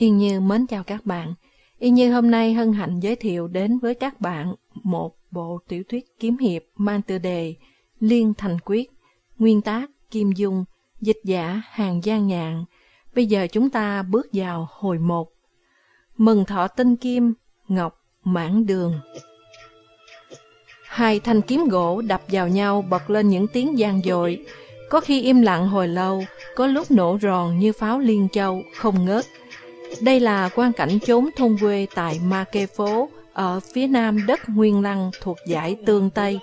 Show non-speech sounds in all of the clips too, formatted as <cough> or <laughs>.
Yên Như mến chào các bạn. Yên Như hôm nay hân hạnh giới thiệu đến với các bạn một bộ tiểu thuyết kiếm hiệp mang tựa đề Liên Thành Quyết, nguyên tác Kim Dung, dịch giả Hàng Giang Nhạn. Bây giờ chúng ta bước vào hồi một. Mừng thọ tinh kim, ngọc, mãn đường. Hai thanh kiếm gỗ đập vào nhau bật lên những tiếng gian dội, có khi im lặng hồi lâu, có lúc nổ ròn như pháo liên châu, không ngớt. Đây là quan cảnh chốn thôn quê tại Ma Kê Phố, ở phía nam đất Nguyên Lăng thuộc giải Tương Tây.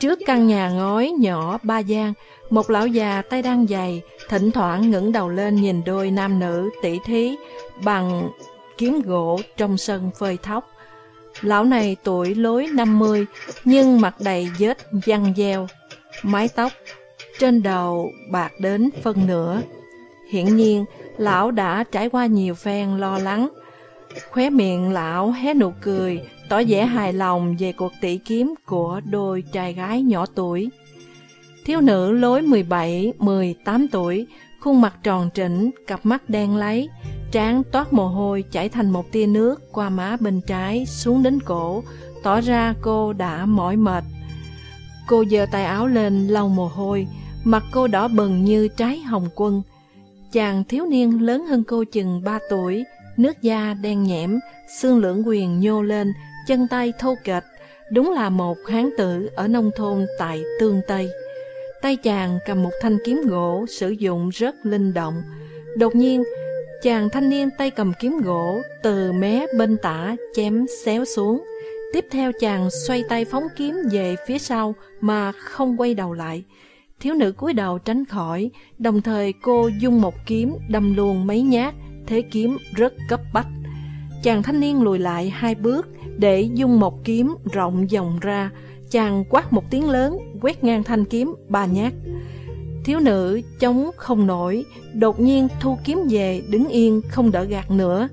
Trước căn nhà ngói nhỏ ba gian, một lão già tay đang dày, thỉnh thoảng ngẩng đầu lên nhìn đôi nam nữ tỷ thí bằng kiếm gỗ trong sân phơi thóc. Lão này tuổi lối 50, nhưng mặt đầy vết văng gieo, mái tóc trên đầu bạc đến phân nửa. Hiển nhiên, lão đã trải qua nhiều phen lo lắng. Khóe miệng lão hé nụ cười, tỏ vẻ hài lòng về cuộc tỷ kiếm của đôi trai gái nhỏ tuổi. Thiếu nữ lối 17-18 tuổi, khuôn mặt tròn trĩnh, cặp mắt đen lấy, trán toát mồ hôi chảy thành một tia nước qua má bên trái xuống đến cổ, tỏ ra cô đã mỏi mệt. Cô giơ tay áo lên lau mồ hôi, mặt cô đỏ bừng như trái hồng quân. Chàng thiếu niên lớn hơn cô chừng 3 tuổi, nước da đen nhẽm, xương lưỡng quyền nhô lên, chân tay thô kệch, đúng là một hán tử ở nông thôn tại Tương Tây. Tay chàng cầm một thanh kiếm gỗ sử dụng rất linh động. Đột nhiên, chàng thanh niên tay cầm kiếm gỗ từ mé bên tả chém xéo xuống. Tiếp theo chàng xoay tay phóng kiếm về phía sau mà không quay đầu lại. Thiếu nữ cúi đầu tránh khỏi, đồng thời cô dung một kiếm đâm luôn mấy nhát, thế kiếm rất cấp bách. Chàng thanh niên lùi lại hai bước để dung một kiếm rộng dòng ra, chàng quát một tiếng lớn, quét ngang thanh kiếm ba nhát. Thiếu nữ chống không nổi, đột nhiên thu kiếm về, đứng yên, không đỡ gạt nữa.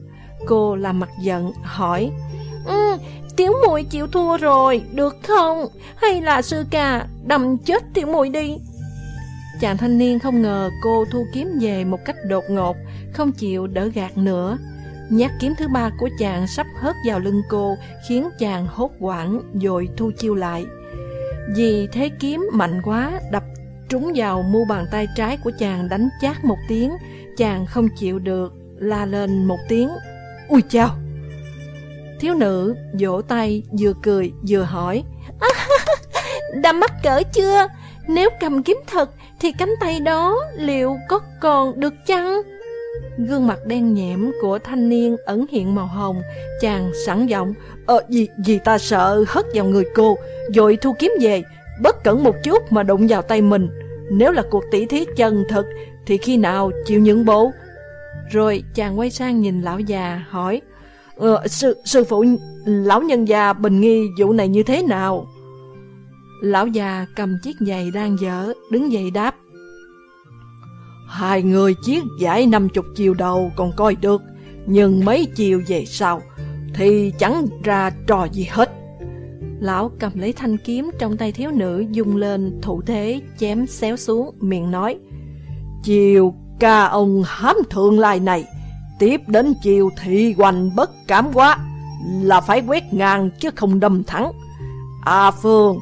Cô làm mặt giận, hỏi, ừ, Tiểu muội chịu thua rồi, được không? Hay là sư ca, đâm chết tiểu muội đi? Chàng thanh niên không ngờ cô thu kiếm về một cách đột ngột, không chịu đỡ gạt nữa. Nhát kiếm thứ ba của chàng sắp hớt vào lưng cô, khiến chàng hốt hoảng rồi thu chiêu lại. Vì thế kiếm mạnh quá, đập trúng vào mu bàn tay trái của chàng đánh chát một tiếng, chàng không chịu được, la lên một tiếng, ui chao! Thiếu nữ vỗ tay, vừa cười, vừa hỏi, <laughs> đã mắc cỡ chưa? Nếu cầm kiếm thật thì cánh tay đó liệu có còn được chăng? Gương mặt đen nhẹm của thanh niên ẩn hiện màu hồng, chàng sẵn giọng, Ờ, gì, gì ta sợ hất vào người cô, rồi thu kiếm về, bất cẩn một chút mà đụng vào tay mình. Nếu là cuộc tỷ thí chân thật, thì khi nào chịu những bộ? Rồi chàng quay sang nhìn lão già, hỏi, ờ, sư, sư phụ, lão nhân già bình nghi vụ này như thế nào? Lão già cầm chiếc giày đang dở, đứng dậy đáp. Hai người chiếc giải năm chục chiều đầu còn coi được, nhưng mấy chiều về sau thì chẳng ra trò gì hết. Lão cầm lấy thanh kiếm trong tay thiếu nữ dùng lên thủ thế chém xéo xuống, miệng nói. Chiều ca ông hám thượng lai này, tiếp đến chiều thị hoành bất cảm quá, là phải quét ngang chứ không đâm thẳng. À Phương,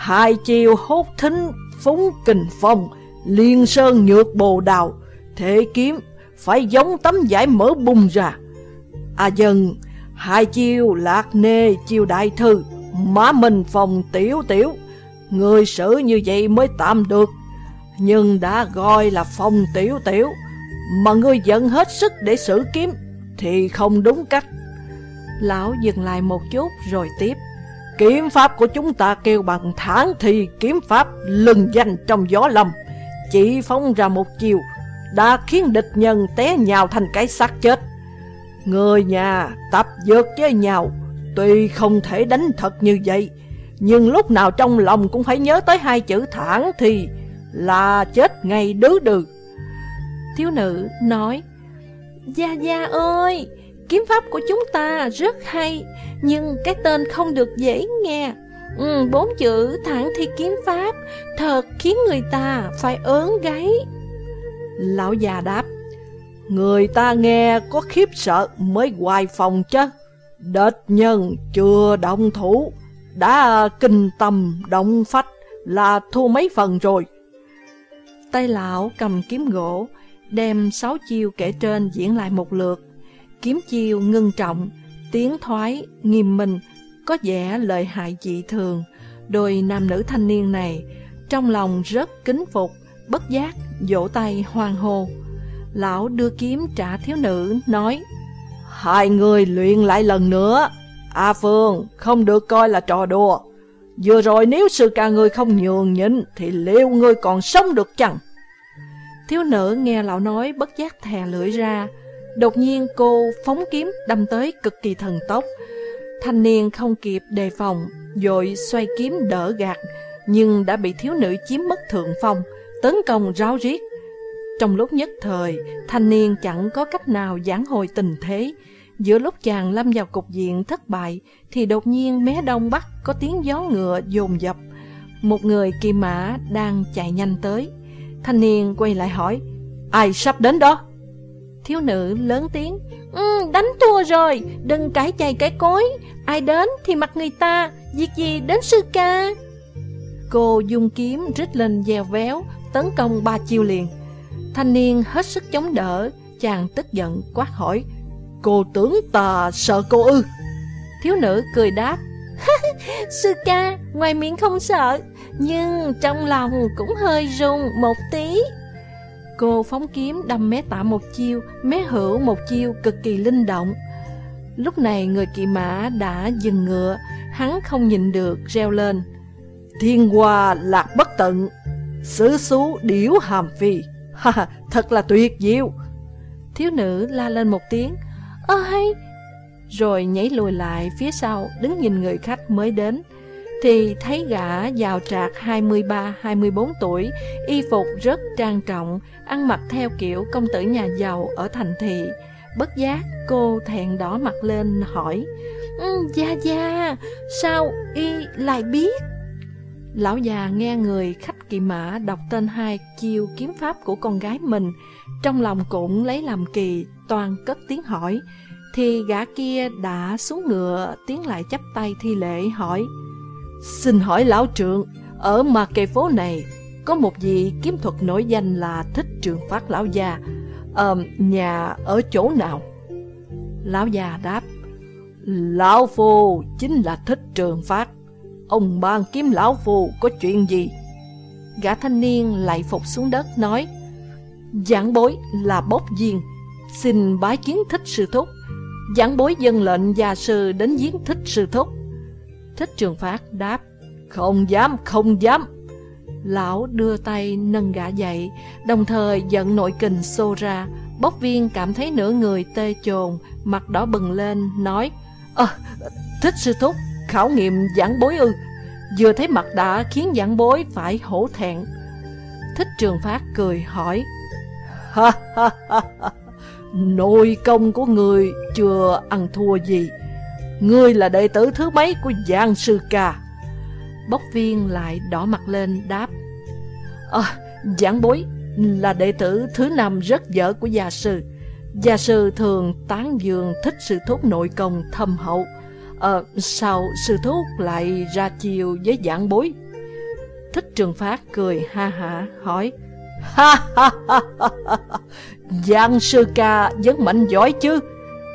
hai chiều hốt thính phúng kình phong, liên sơn nhược bồ đào, thế kiếm phải giống tấm giải mở bung ra. À dân, hai chiêu lạc nê chiêu đại thư, má mình phòng tiểu tiểu, người xử như vậy mới tạm được. Nhưng đã gọi là phòng tiểu tiểu, mà ngươi giận hết sức để xử kiếm, thì không đúng cách. Lão dừng lại một chút rồi tiếp. Kiếm pháp của chúng ta kêu bằng tháng thì kiếm pháp lừng danh trong gió lâm. Chỉ phóng ra một chiều, đã khiến địch nhân té nhào thành cái xác chết. Người nhà tập dược với nhau, tuy không thể đánh thật như vậy, nhưng lúc nào trong lòng cũng phải nhớ tới hai chữ thẳng thì là chết ngay đứa đừ. Thiếu nữ nói, Gia Gia ơi, kiếm pháp của chúng ta rất hay, nhưng cái tên không được dễ nghe. Ừ, bốn chữ thẳng thi kiếm pháp thật khiến người ta phải ớn gáy. Lão già đáp, Người ta nghe có khiếp sợ mới hoài phòng chứ Địch nhân chưa động thủ Đã kinh tâm động phách là thua mấy phần rồi Tay lão cầm kiếm gỗ Đem sáu chiêu kể trên diễn lại một lượt Kiếm chiêu ngưng trọng Tiếng thoái, nghiêm minh Có vẻ lợi hại dị thường. Đôi nam nữ thanh niên này Trong lòng rất kính phục Bất giác, vỗ tay hoang hô. Lão đưa kiếm trả thiếu nữ, nói Hai người luyện lại lần nữa. A Phương không được coi là trò đùa. Vừa rồi nếu sư ca ngươi không nhường nhịn Thì liệu ngươi còn sống được chăng? Thiếu nữ nghe lão nói bất giác thè lưỡi ra Đột nhiên cô phóng kiếm đâm tới cực kỳ thần tốc Thanh niên không kịp đề phòng dội xoay kiếm đỡ gạt Nhưng đã bị thiếu nữ chiếm mất thượng phong Tấn công ráo riết trong lúc nhất thời, thanh niên chẳng có cách nào giảng hồi tình thế. Giữa lúc chàng lâm vào cục diện thất bại, thì đột nhiên mé đông bắc có tiếng gió ngựa dồn dập. Một người kỳ mã đang chạy nhanh tới. Thanh niên quay lại hỏi, ai sắp đến đó? Thiếu nữ lớn tiếng, ừ, đánh thua rồi, đừng cãi chày cái cối. Ai đến thì mặc người ta, việc gì đến sư ca. Cô dùng kiếm rít lên dèo véo, tấn công ba chiêu liền. Thanh niên hết sức chống đỡ, chàng tức giận quát hỏi, Cô tưởng ta sợ cô ư? Thiếu nữ cười đáp, <laughs> Sư ca, ngoài miệng không sợ, nhưng trong lòng cũng hơi run một tí. Cô phóng kiếm đâm mé tạ một chiêu, mé hữu một chiêu cực kỳ linh động. Lúc này người kỵ mã đã dừng ngựa, hắn không nhìn được, reo lên. Thiên hoa lạc bất tận, xứ xú điểu hàm phi. Ha, thật là tuyệt diệu. Thiếu nữ la lên một tiếng, ơ hay, rồi nhảy lùi lại phía sau, đứng nhìn người khách mới đến. Thì thấy gã giàu trạc 23-24 tuổi, y phục rất trang trọng, ăn mặc theo kiểu công tử nhà giàu ở thành thị. Bất giác, cô thẹn đỏ mặt lên hỏi, ừ, Gia Gia, sao y lại biết? Lão già nghe người khách kỳ mã đọc tên hai chiêu kiếm pháp của con gái mình, trong lòng cũng lấy làm kỳ, toàn cất tiếng hỏi, thì gã kia đã xuống ngựa, tiến lại chắp tay thi lễ hỏi, Xin hỏi lão trượng, ở mà kề phố này, có một vị kiếm thuật nổi danh là Thích Trường Phát Lão Già, ờ, nhà ở chỗ nào? Lão già đáp, Lão Phu chính là Thích Trường Phát Ông ban kiếm lão phu có chuyện gì? Gã thanh niên lại phục xuống đất nói Giảng bối là bốc viên Xin bái kiến thích sư thúc Giảng bối dân lệnh gia sư đến giếng thích sư thúc Thích trường phát đáp Không dám, không dám. Lão đưa tay nâng gã dậy Đồng thời giận nội kình xô ra. Bốc viên cảm thấy nửa người tê chồn Mặt đỏ bừng lên Nói à, thích sư thúc khảo nghiệm giảng bối ư. Vừa thấy mặt đã khiến giảng bối phải hổ thẹn. Thích trường phát cười hỏi Ha ha ha ha Nội công của người chưa ăn thua gì. Ngươi là đệ tử thứ mấy của Giang Sư Ca? Bốc viên lại đỏ mặt lên đáp À, giảng bối là đệ tử thứ năm rất dở của gia sư. Gia sư thường tán dương thích sự thúc nội công thâm hậu. Ờ, sao sư thúc lại ra chiều với giảng bối? Thích trường phát cười ha ha hỏi Ha ha ha ha. Giang sư ca vẫn mạnh giỏi chứ?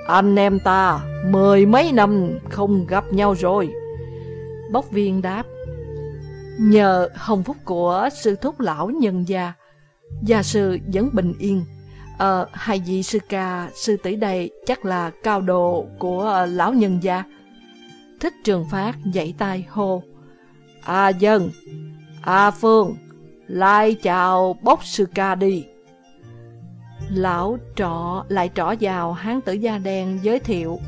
Anh em ta mười mấy năm không gặp nhau rồi. Bốc viên đáp Nhờ hồng phúc của sư thúc lão nhân gia Gia sư vẫn bình yên. Ờ, hai vị sư ca, sư tỷ đây chắc là cao độ của ờ, lão nhân gia. Thích trường phát dậy tay hô A dân A phương Lại chào bốc sư ca đi. Lão trọ lại trỏ vào hán tử da đen giới thiệu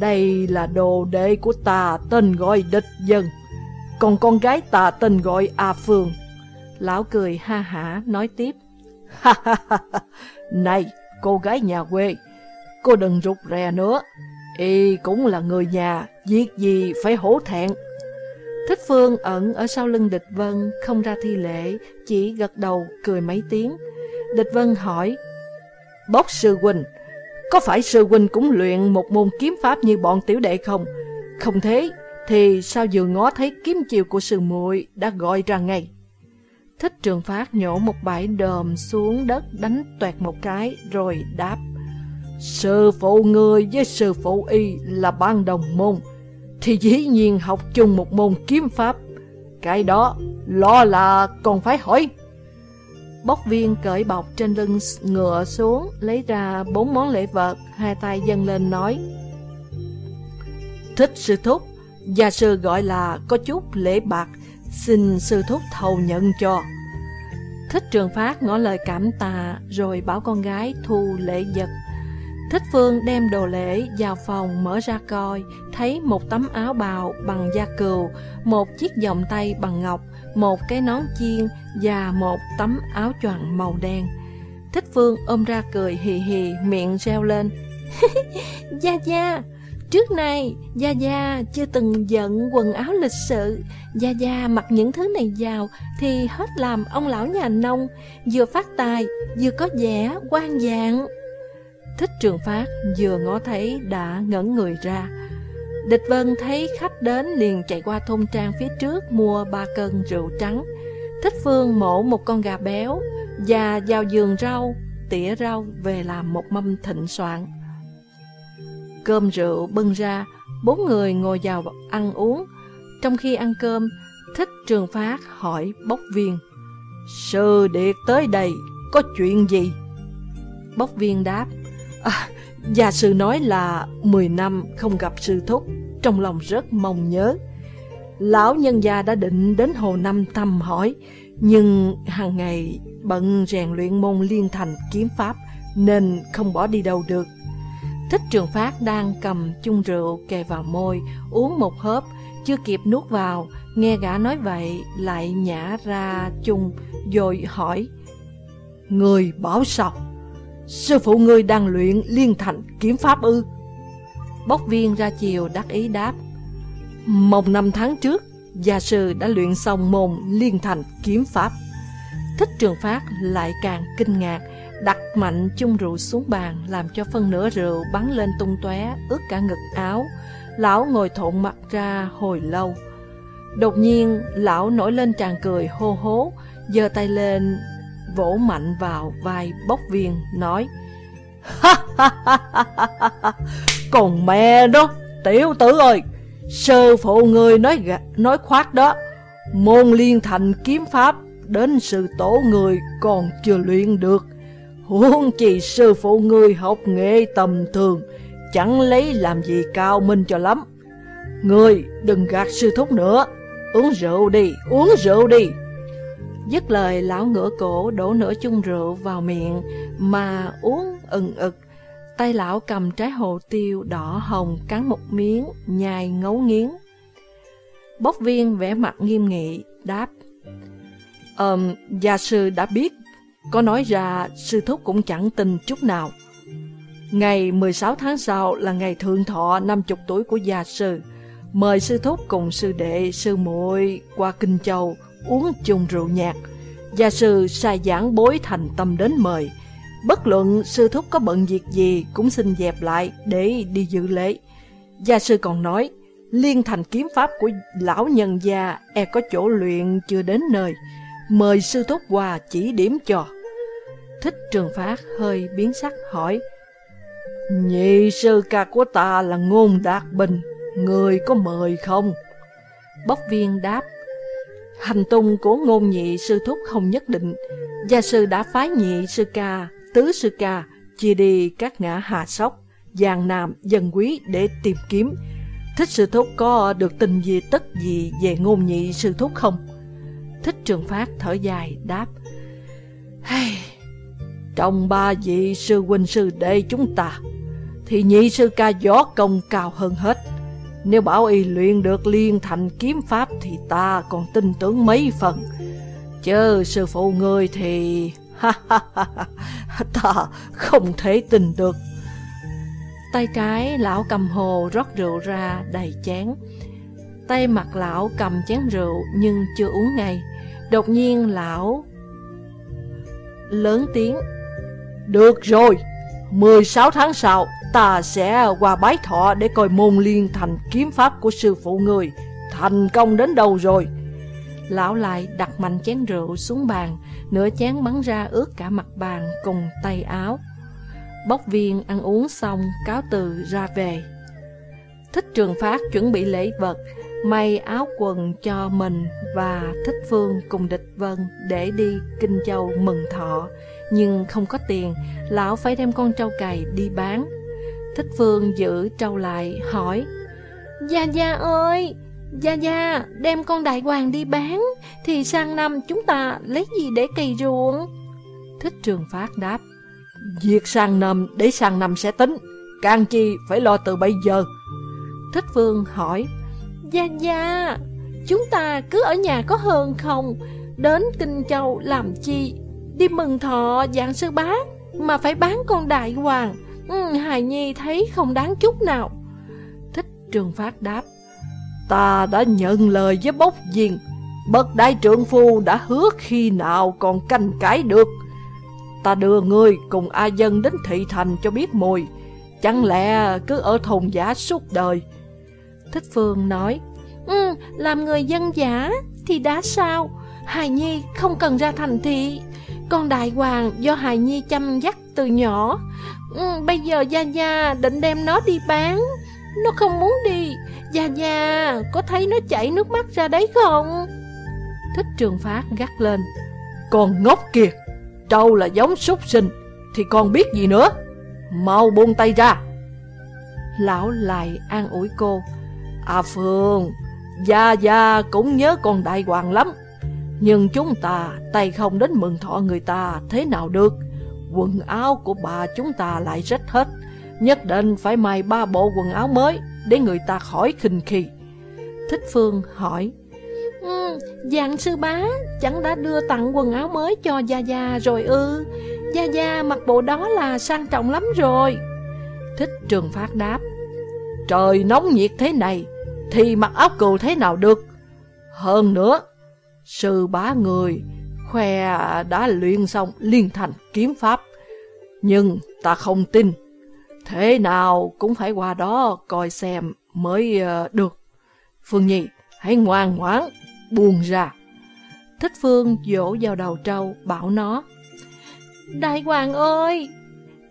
Đây là đồ đệ của ta tên gọi địch dân Còn con gái ta tên gọi A Phương Lão cười ha hả nói tiếp Ha ha ha Này cô gái nhà quê Cô đừng rụt rè nữa Y cũng là người nhà, việc gì phải hổ thẹn. Thích Phương ẩn ở sau lưng địch vân, không ra thi lễ, chỉ gật đầu cười mấy tiếng. Địch vân hỏi, Bốc sư huynh, có phải sư huynh cũng luyện một môn kiếm pháp như bọn tiểu đệ không? Không thế, thì sao vừa ngó thấy kiếm chiều của sư muội đã gọi ra ngay? Thích trường phát nhổ một bãi đờm xuống đất đánh toẹt một cái rồi đáp. Sư phụ người với sư phụ y là ban đồng môn, thì dĩ nhiên học chung một môn kiếm pháp. Cái đó, lo là còn phải hỏi. Bốc viên cởi bọc trên lưng ngựa xuống, lấy ra bốn món lễ vật, hai tay dâng lên nói. Thích sư thúc, gia sư gọi là có chút lễ bạc, xin sư thúc thầu nhận cho. Thích trường phát ngỏ lời cảm tạ, rồi bảo con gái thu lễ vật. Thích Phương đem đồ lễ vào phòng mở ra coi, thấy một tấm áo bào bằng da cừu, một chiếc vòng tay bằng ngọc, một cái nón chiên và một tấm áo choàng màu đen. Thích Phương ôm ra cười hì hì, miệng reo lên. <laughs> Gia Gia, trước nay Gia Gia chưa từng giận quần áo lịch sự. Gia Gia mặc những thứ này vào thì hết làm ông lão nhà nông, vừa phát tài, vừa có vẻ quan dạng. Thích trường phát vừa ngó thấy đã ngẩn người ra. Địch Vân thấy khách đến liền chạy qua thôn trang phía trước mua ba cân rượu trắng. Thích Phương mổ một con gà béo và vào giường rau, tỉa rau về làm một mâm thịnh soạn. Cơm rượu bưng ra, bốn người ngồi vào ăn uống. Trong khi ăn cơm, Thích Trường Phát hỏi bốc viên. Sư điệt tới đây, có chuyện gì? Bốc viên đáp. À, gia sư nói là 10 năm không gặp sư thúc, trong lòng rất mong nhớ. Lão nhân gia đã định đến Hồ Năm thăm hỏi, nhưng hàng ngày bận rèn luyện môn liên thành kiếm pháp nên không bỏ đi đâu được. Thích Trường Phát đang cầm chung rượu kề vào môi, uống một hớp, chưa kịp nuốt vào, nghe gã nói vậy lại nhả ra chung, rồi hỏi. Người bảo sọc Sư phụ ngươi đang luyện liên thành kiếm pháp ư? Bốc viên ra chiều đắc ý đáp. Một năm tháng trước, gia sư đã luyện xong môn liên thành kiếm pháp. Thích trường phát lại càng kinh ngạc, đặt mạnh chung rượu xuống bàn, làm cho phân nửa rượu bắn lên tung tóe, ướt cả ngực áo. Lão ngồi thộn mặt ra hồi lâu. Đột nhiên, lão nổi lên tràn cười hô hố, giơ tay lên vỗ mạnh vào vai bốc viên, nói Còn mẹ đó, tiểu tử ơi, sư phụ người nói nói khoác đó, môn liên thành kiếm pháp đến sự tổ người còn chưa luyện được. Huống chỉ sư phụ người học nghệ tầm thường, chẳng lấy làm gì cao minh cho lắm. Người đừng gạt sư thúc nữa, uống rượu đi, uống rượu đi. Dứt lời lão ngửa cổ đổ nửa chung rượu vào miệng mà uống ừng ực. Tay lão cầm trái hồ tiêu đỏ hồng cắn một miếng, nhai ngấu nghiến. Bốc viên vẽ mặt nghiêm nghị, đáp. Ờm, gia sư đã biết, có nói ra sư thúc cũng chẳng tin chút nào. Ngày 16 tháng sau là ngày thượng thọ 50 tuổi của gia sư. Mời sư thúc cùng sư đệ, sư muội qua Kinh Châu uống chung rượu nhạt. Gia sư sai giảng bối thành tâm đến mời. Bất luận sư thúc có bận việc gì cũng xin dẹp lại để đi dự lễ. Gia sư còn nói, liên thành kiếm pháp của lão nhân gia e có chỗ luyện chưa đến nơi. Mời sư thúc qua chỉ điểm cho. Thích trường phát hơi biến sắc hỏi, Nhị sư ca của ta là ngôn đạt bình, người có mời không? Bốc viên đáp, Hành tung của ngôn nhị sư thúc không nhất định. Gia sư đã phái nhị sư ca, tứ sư ca, chia đi các ngã hà sóc, giang nam, dân quý để tìm kiếm. Thích sư thúc có được tin gì tất gì về ngôn nhị sư thúc không? Thích trường phát thở dài, đáp. Hey, trong ba vị sư huynh sư đệ chúng ta, thì nhị sư ca gió công cao hơn hết. Nếu bảo y luyện được liên thành kiếm pháp thì ta còn tin tưởng mấy phần. Chứ sư phụ ngươi thì... ha ha ha ta không thể tin được. Tay trái lão cầm hồ rót rượu ra đầy chén. Tay mặt lão cầm chén rượu nhưng chưa uống ngay. Đột nhiên lão lớn tiếng. Được rồi, 16 tháng sau, ta sẽ qua bái thọ để coi môn liên thành kiếm pháp của sư phụ người. Thành công đến đâu rồi? Lão lại đặt mạnh chén rượu xuống bàn, nửa chén bắn ra ướt cả mặt bàn cùng tay áo. Bốc viên ăn uống xong, cáo từ ra về. Thích Trường Phát chuẩn bị lễ vật, may áo quần cho mình và Thích Phương cùng địch vân để đi Kinh Châu mừng thọ. Nhưng không có tiền, lão phải đem con trâu cày đi bán. Thích Phương giữ trâu lại, hỏi Gia Gia ơi, Gia Gia đem con đại hoàng đi bán, thì sang năm chúng ta lấy gì để cày ruộng? Thích Trường Phát đáp Việc sang năm để sang năm sẽ tính, càng chi phải lo từ bây giờ. Thích Phương hỏi Gia Gia, chúng ta cứ ở nhà có hơn không? Đến Kinh Châu làm chi? Đi mừng thọ dạng sư bá Mà phải bán con đại hoàng. Ừ, Hài Nhi thấy không đáng chút nào. Thích Trường Phát đáp Ta đã nhận lời với bốc viên Bậc đại trượng phu đã hứa khi nào còn canh cãi được. Ta đưa ngươi cùng A Dân đến thị thành cho biết mùi. Chẳng lẽ cứ ở thôn giả suốt đời? Thích Phương nói Ừ, làm người dân giả thì đã sao? Hài Nhi không cần ra thành thị con đại hoàng do Hài Nhi chăm dắt từ nhỏ. Ừ, bây giờ Gia Gia định đem nó đi bán. Nó không muốn đi. Gia Gia, có thấy nó chảy nước mắt ra đấy không? Thích trường phát gắt lên. Con ngốc kìa Trâu là giống súc sinh, Thì con biết gì nữa? Mau buông tay ra. Lão lại an ủi cô. À Phương, Gia Gia cũng nhớ con đại hoàng lắm nhưng chúng ta tay không đến mừng thọ người ta thế nào được. Quần áo của bà chúng ta lại rách hết Nhất định phải may ba bộ quần áo mới Để người ta khỏi khinh khi. Thích Phương hỏi ừ, Dạng sư bá chẳng đã đưa tặng quần áo mới cho Gia Gia rồi ư? Gia Gia mặc bộ đó là sang trọng lắm rồi. Thích Trường Phát đáp Trời nóng nhiệt thế này Thì mặc áo cừu thế nào được? Hơn nữa Sư bá người khoe đã luyện xong liên thành kiếm pháp. Nhưng ta không tin. Thế nào cũng phải qua đó coi xem mới ờ, được. Phương Nhi, hãy ngoan ngoãn, buông ra. Thích Phương dỗ vào đầu trâu, bảo nó. Đại hoàng ơi,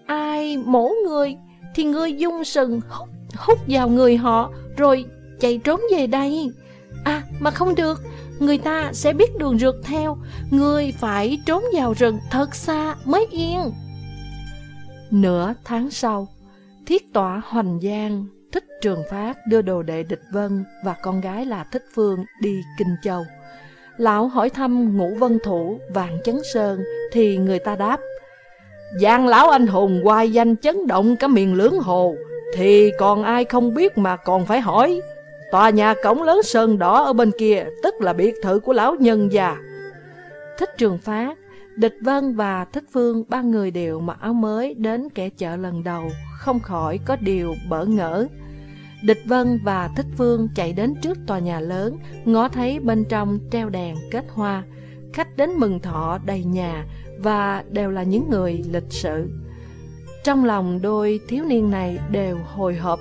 ai mổ người thì ngươi dung sừng hút, hút vào người họ rồi chạy trốn về đây. À, mà không được, người ta sẽ biết đường rượt theo, người phải trốn vào rừng thật xa mới yên. Nửa tháng sau, thiết tọa hoành giang, thích trường phát đưa đồ đệ địch vân và con gái là thích phương đi Kinh Châu. Lão hỏi thăm ngũ vân thủ vàng chấn sơn thì người ta đáp Giang lão anh hùng hoài danh chấn động cả miền lưỡng hồ Thì còn ai không biết mà còn phải hỏi Tòa nhà cổng lớn sơn đỏ ở bên kia, tức là biệt thự của lão nhân già. Thích Trường Phát, Địch Vân và Thích Phương ba người đều mặc áo mới đến kẻ chợ lần đầu, không khỏi có điều bỡ ngỡ. Địch Vân và Thích Phương chạy đến trước tòa nhà lớn, ngó thấy bên trong treo đèn kết hoa. Khách đến mừng thọ đầy nhà và đều là những người lịch sự. Trong lòng đôi thiếu niên này đều hồi hộp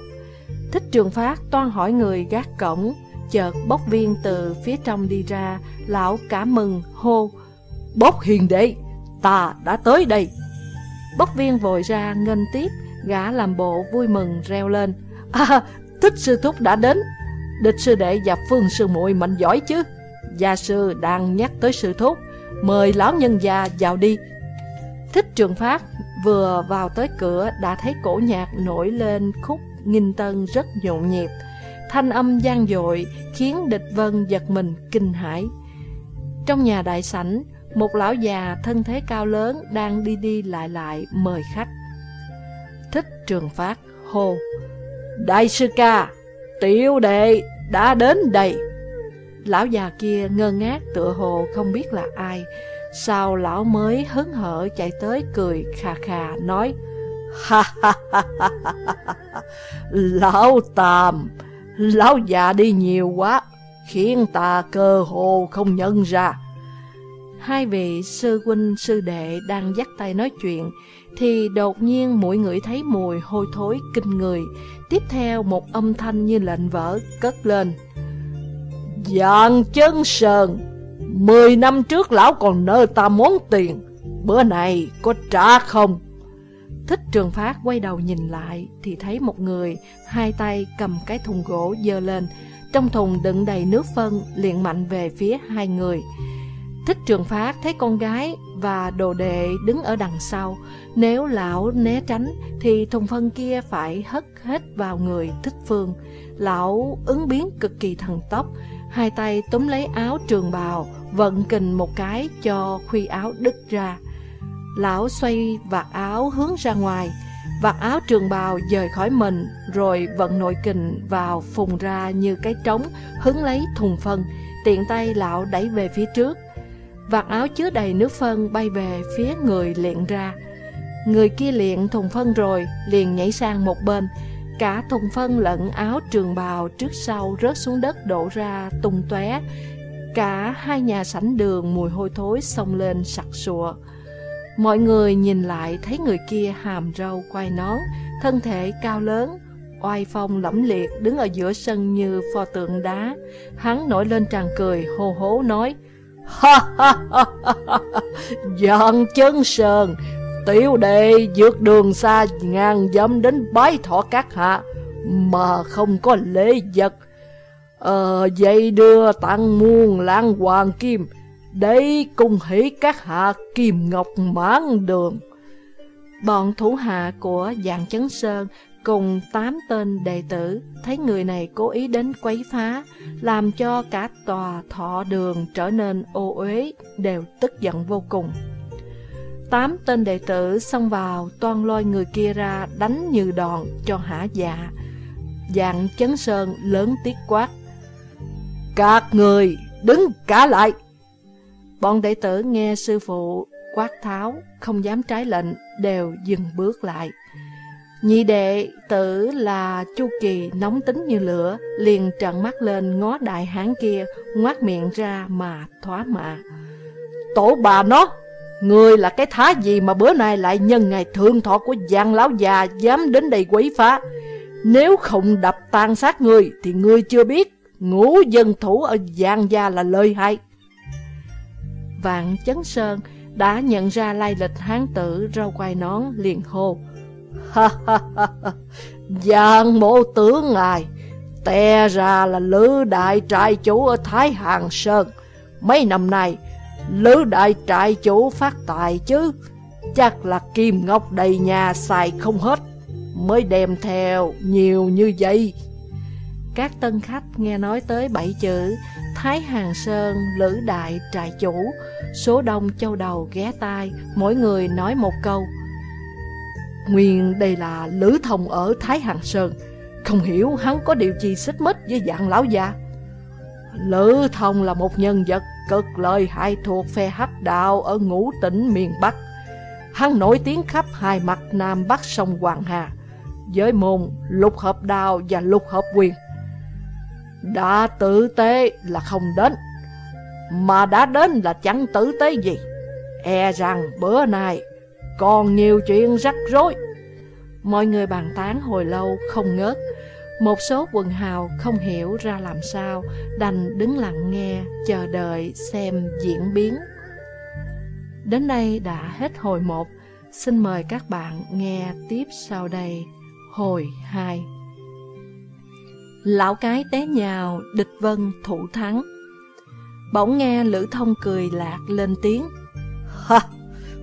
Thích trường phát, toan hỏi người gác cổng. Chợt bốc viên từ phía trong đi ra. Lão cả mừng, hô, Bốc hiền đệ, Ta đã tới đây. Bốc viên vội ra nghênh tiếp. Gã làm bộ vui mừng, reo lên À thích sư thúc đã đến. Địch sư đệ và phương sư muội mạnh giỏi chứ. Gia sư đang nhắc tới sư thúc. Mời lão nhân già vào đi. Thích trường phát vừa vào tới cửa đã thấy cổ nhạc nổi lên khúc nghìn tân rất nhộn nhịp. Thanh âm gian dội khiến địch vân giật mình kinh hãi. Trong nhà đại sảnh, một lão già thân thế cao lớn đang đi đi lại lại mời khách. Thích trường phát hô Đại sư ca, tiểu đệ đã đến đây. Lão già kia ngơ ngác tựa hồ không biết là ai. Sao lão mới hớn hở chạy tới cười khà khà nói Ha ha ha ha ha Lão Tàm, Lão già đi nhiều quá Khiến ta cơ hồ không nhận ra Hai vị sư huynh sư đệ đang dắt tay nói chuyện thì đột nhiên mỗi người thấy mùi hôi thối kinh người. Tiếp theo một âm thanh như lệnh vỡ cất lên. Dạng chân sờn mười năm trước lão còn nợ ta món tiền, bữa này có trả không? Thích trường phát quay đầu nhìn lại thì thấy một người, hai tay cầm cái thùng gỗ dơ lên, trong thùng đựng đầy nước phân liền mạnh về phía hai người. Thích trường phát thấy con gái và đồ đệ đứng ở đằng sau. Nếu lão né tránh thì thùng phân kia phải hất hết vào người thích phương. Lão ứng biến cực kỳ thần tốc, hai tay túm lấy áo trường bào, vận kình một cái cho khuy áo đứt ra. Lão xoay vạt áo hướng ra ngoài, vạt áo trường bào dời khỏi mình, rồi vận nội kình vào phùng ra như cái trống, hứng lấy thùng phân, tiện tay lão đẩy về phía trước. Vạt áo chứa đầy nước phân bay về phía người liện ra. Người kia liện thùng phân rồi, liền nhảy sang một bên. Cả thùng phân lẫn áo trường bào trước sau rớt xuống đất đổ ra tung tóe. Cả hai nhà sảnh đường mùi hôi thối xông lên sặc sụa. Mọi người nhìn lại thấy người kia hàm râu quai nón, thân thể cao lớn, oai phong lẫm liệt đứng ở giữa sân như pho tượng đá. Hắn nổi lên tràn cười, hô hố nói, Ha ha ha ha Dọn chân sơn Tiểu đệ vượt đường xa ngàn dặm đến bái thọ các hạ Mà không có lễ vật Ờ dây đưa tặng muôn lãng hoàng kim đây cùng hỷ các hạ kìm ngọc mãn đường Bọn thủ hạ của dạng chấn sơn cùng tám tên đệ tử thấy người này cố ý đến quấy phá, làm cho cả tòa thọ đường trở nên ô uế, đều tức giận vô cùng. Tám tên đệ tử xông vào toan lôi người kia ra đánh như đòn cho hả dạ. Dạng chấn sơn lớn tiết quát. Các người đứng cả lại! Bọn đệ tử nghe sư phụ quát tháo, không dám trái lệnh, đều dừng bước lại. Nhị đệ tử là Chu Kỳ nóng tính như lửa, liền trợn mắt lên ngó đại hán kia, ngoát miệng ra mà thoá mạ. Tổ bà nó, người là cái thá gì mà bữa nay lại nhân ngày thương thọ của giang lão già dám đến đây quấy phá. Nếu không đập tan sát người thì ngươi chưa biết ngũ dân thủ ở giang gia là lời hay. Vạn Chấn Sơn đã nhận ra lai lịch hán tử rau quai nón liền hô. Ha ha ha Giang mộ tướng ngài Tè ra là lữ đại trại chủ ở Thái Hàng Sơn. Mấy năm nay, Lữ đại trại chủ phát tài chứ. Chắc là kim ngọc đầy nhà xài không hết, Mới đem theo nhiều như vậy. Các tân khách nghe nói tới bảy chữ, Thái Hàng Sơn, Lữ đại, trại chủ. Số đông châu đầu ghé tai, Mỗi người nói một câu. Nguyên đây là Lữ Thông ở Thái Hàng Sơn. Không hiểu hắn có điều gì xích mích với dạng lão già Lữ Thông là một nhân vật cực lợi hại thuộc phe hắc đạo ở ngũ tỉnh miền Bắc. Hắn nổi tiếng khắp hai mặt Nam Bắc sông Hoàng Hà, Với môn lục hợp đạo và lục hợp quyền. Đã tử tế là không đến Mà đã đến là chẳng tử tế gì E rằng bữa nay còn nhiều chuyện rắc rối. Mọi người bàn tán hồi lâu không ngớt. Một số quần hào không hiểu ra làm sao, đành đứng lặng nghe, chờ đợi xem diễn biến. Đến đây đã hết hồi 1, xin mời các bạn nghe tiếp sau đây, hồi 2. Lão cái té nhào, địch vân thủ thắng. Bỗng nghe Lữ Thông cười lạc lên tiếng. Ha!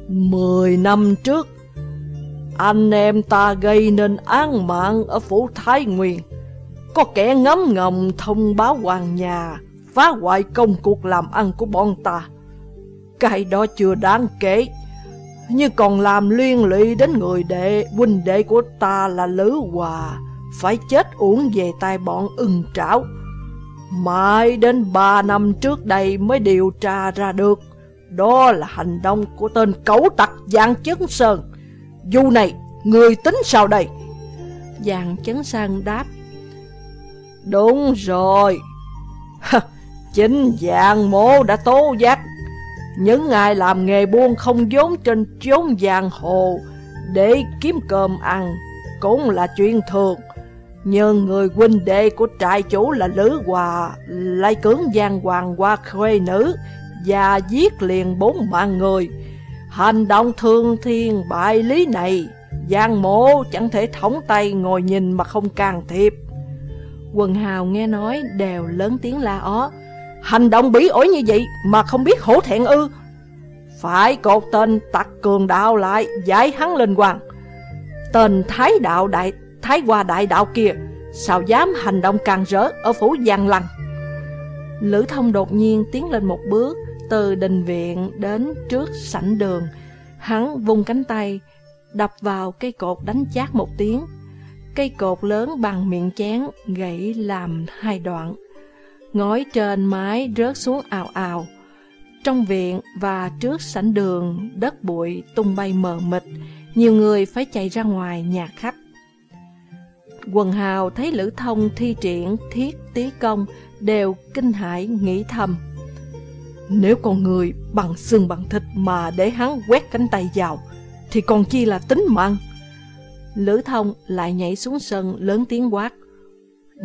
Mười năm trước, anh em ta gây nên án mạng ở phủ Thái Nguyên. Có kẻ ngấm ngầm thông báo hoàng nhà, phá hoại công cuộc làm ăn của bọn ta. Cái đó chưa đáng kể, nhưng còn làm liên lụy đến người đệ, huynh đệ của ta là Lữ Hòa, phải chết uổng về tay bọn ưng trảo. Mãi đến ba năm trước đây mới điều tra ra được. Đó là hành động của tên cấu tặc Giang Chấn Sơn Dù này, người tính sao đây? Giang Chấn Sơn đáp Đúng rồi Chính dạng mộ đã tố giác Những ai làm nghề buôn không vốn trên chốn giang hồ để kiếm cơm ăn cũng là chuyện thường. Nhưng người huynh đệ của trại chủ là Lữ Hòa lai cưỡng gian hoàng qua khuê nữ và giết liền bốn mạng người. Hành động thương thiên bại lý này, Giang mộ chẳng thể thống tay ngồi nhìn mà không can thiệp. Quần hào nghe nói đều lớn tiếng la ó. Hành động bí ổi như vậy mà không biết hổ thẹn ư. Phải cột tên tặc cường đạo lại, giải hắn lên hoàng. Tên Thái đạo đại Thái Hòa đại đạo kia, sao dám hành động càng rỡ ở phủ Giang Lăng. Lữ thông đột nhiên tiến lên một bước, từ đình viện đến trước sảnh đường. Hắn vung cánh tay, đập vào cây cột đánh chát một tiếng. Cây cột lớn bằng miệng chén gãy làm hai đoạn. Ngói trên mái rớt xuống ào ào. Trong viện và trước sảnh đường, đất bụi tung bay mờ mịt, nhiều người phải chạy ra ngoài nhà khách. Quần hào thấy Lữ Thông thi triển thiết tí công đều kinh hãi nghĩ thầm. Nếu con người bằng xương bằng thịt mà để hắn quét cánh tay vào, thì còn chi là tính mạng. Lữ Thông lại nhảy xuống sân lớn tiếng quát.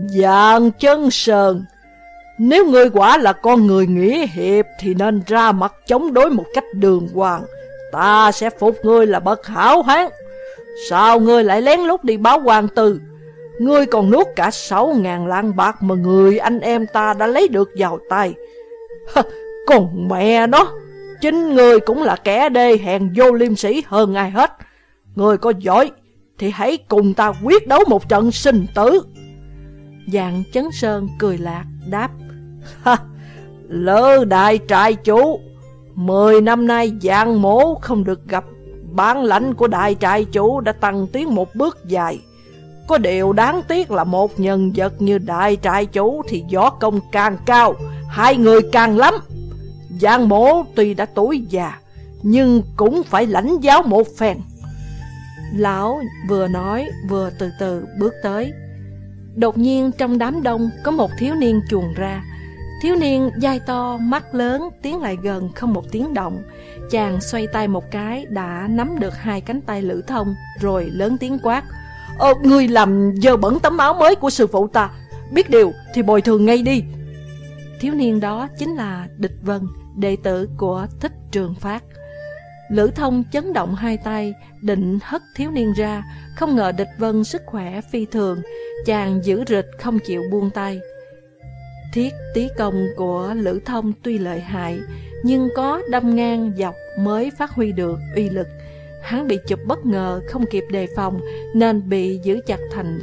Dạng chân sơn, nếu ngươi quả là con người nghĩa hiệp thì nên ra mặt chống đối một cách đường hoàng. Ta sẽ phục ngươi là bậc hảo hán. Sao ngươi lại lén lút đi báo hoàng tử? Ngươi còn nuốt cả sáu ngàn lạng bạc mà người anh em ta đã lấy được vào tay. còn mẹ nó, chính ngươi cũng là kẻ đê hèn vô liêm sĩ hơn ai hết. Ngươi có giỏi thì hãy cùng ta quyết đấu một trận sinh tử. Dạng chấn sơn cười lạc đáp Ha, lỡ đại trại chủ, mười năm nay dạng mố không được gặp bản lãnh của đại trại chủ đã tăng tiến một bước dài. Có điều đáng tiếc là một nhân vật như đại trại chủ thì gió công càng cao, hai người càng lắm. Giang mổ tuy đã tuổi già, nhưng cũng phải lãnh giáo một phen. Lão vừa nói vừa từ từ bước tới. Đột nhiên trong đám đông có một thiếu niên chuồn ra. Thiếu niên dai to, mắt lớn, tiến lại gần không một tiếng động. Chàng xoay tay một cái đã nắm được hai cánh tay Lữ Thông, rồi lớn tiếng quát. Ờ, người làm dơ bẩn tấm áo mới của sư phụ ta. Biết điều thì bồi thường ngay đi. Thiếu niên đó chính là Địch Vân, đệ tử của Thích Trường Phát. Lữ Thông chấn động hai tay, định hất thiếu niên ra, không ngờ Địch Vân sức khỏe phi thường, chàng giữ rịch không chịu buông tay. Thiết tí công của Lữ Thông tuy lợi hại, nhưng có đâm ngang dọc mới phát huy được uy lực. Hắn bị chụp bất ngờ, không kịp đề phòng, nên bị giữ chặt thành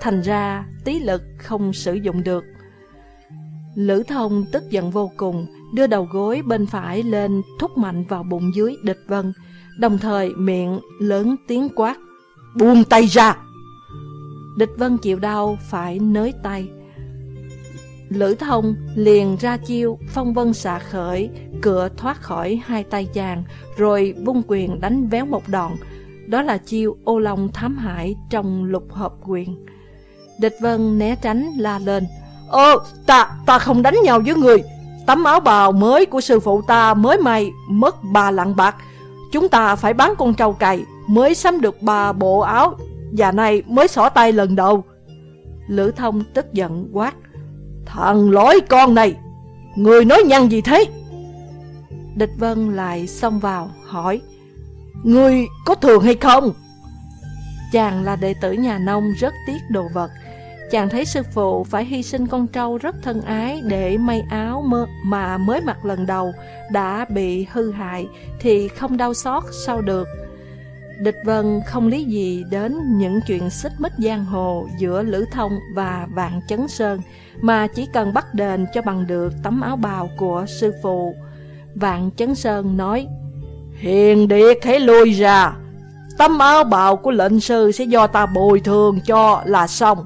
thành ra tí lực không sử dụng được. Lữ Thông tức giận vô cùng, đưa đầu gối bên phải lên thúc mạnh vào bụng dưới địch vân, đồng thời miệng lớn tiếng quát, buông tay ra! Địch vân chịu đau phải nới tay. Lữ thông liền ra chiêu phong vân xạ khởi, cửa thoát khỏi hai tay chàng, rồi vung quyền đánh véo một đòn. Đó là chiêu ô long thám hải trong lục hợp quyền. Địch vân né tránh la lên. ô ta, ta không đánh nhau với người. Tấm áo bào mới của sư phụ ta mới may, mất ba lạng bạc. Chúng ta phải bán con trâu cày, mới sắm được ba bộ áo, và nay mới xỏ tay lần đầu. Lữ thông tức giận quát. Thằng lỗi con này, người nói nhăn gì thế? Địch Vân lại xông vào, hỏi. Người có thường hay không? Chàng là đệ tử nhà nông rất tiếc đồ vật. Chàng thấy sư phụ phải hy sinh con trâu rất thân ái để may áo mơ mà mới mặc lần đầu đã bị hư hại thì không đau xót sao được. Địch Vân không lý gì đến những chuyện xích mích giang hồ giữa Lữ Thông và Vạn Chấn Sơn, mà chỉ cần bắt đền cho bằng được tấm áo bào của sư phụ. Vạn Chấn Sơn nói, Hiền điệt hãy lui ra, tấm áo bào của lệnh sư sẽ do ta bồi thường cho là xong.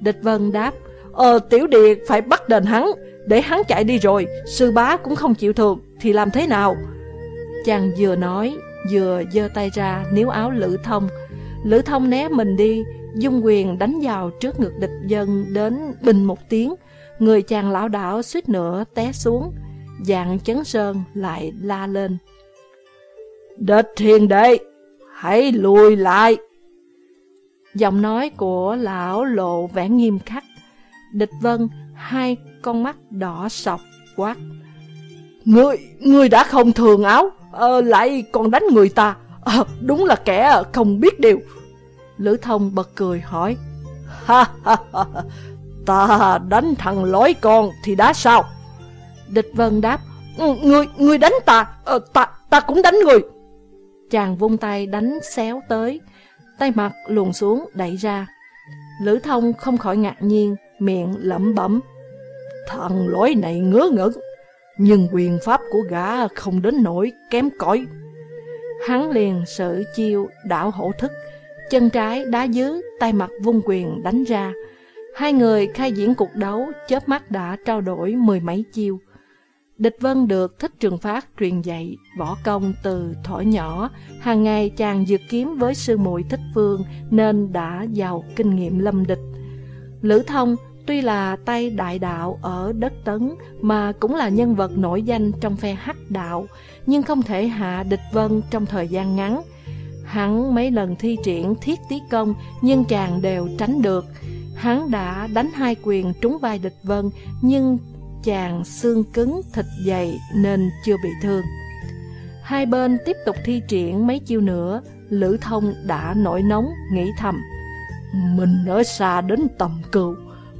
Địch Vân đáp, Ờ, Tiểu Điệt phải bắt đền hắn, để hắn chạy đi rồi, sư bá cũng không chịu thường, thì làm thế nào? Chàng vừa nói, vừa giơ tay ra níu áo Lữ Thông. Lữ Thông né mình đi, dung quyền đánh vào trước ngực địch dân đến bình một tiếng. Người chàng lão đảo suýt nữa té xuống. Dạng chấn sơn lại la lên. Địch thiền đệ, hãy lùi lại. Giọng nói của lão lộ vẻ nghiêm khắc. Địch Vân, hai con mắt đỏ sọc, quát. Ngươi, ngươi đã không thường áo, à, lại còn đánh người ta. À, đúng là kẻ không biết điều. Lữ thông bật cười hỏi. Ha ha ha, ta đánh thằng lói con thì đã sao? Địch Vân đáp. Ừ, người người đánh ta, à, ta, ta cũng đánh người. Chàng vung tay đánh xéo tới, tay mặt luồn xuống đẩy ra. Lữ thông không khỏi ngạc nhiên, miệng lẩm bẩm. Thằng lối này ngớ ngẩn, nhưng quyền pháp của gã không đến nỗi kém cỏi. Hắn liền sử chiêu đảo hổ thức, chân trái đá dứ, tay mặt vung quyền đánh ra. Hai người khai diễn cuộc đấu, chớp mắt đã trao đổi mười mấy chiêu. Địch Vân được Thích Trường Phát truyền dạy võ công từ thổi nhỏ, hàng ngày chàng dược kiếm với sư muội Thích Phương nên đã giàu kinh nghiệm lâm địch. Lữ Thông tuy là tay đại đạo ở đất Tấn mà cũng là nhân vật nổi danh trong phe hắc đạo, nhưng không thể hạ địch Vân trong thời gian ngắn. Hắn mấy lần thi triển thiết tí công nhưng chàng đều tránh được. Hắn đã đánh hai quyền trúng vai địch Vân nhưng chàng xương cứng thịt dày nên chưa bị thương. Hai bên tiếp tục thi triển mấy chiêu nữa, Lữ Thông đã nổi nóng, nghĩ thầm. Mình ở xa đến tầm cựu,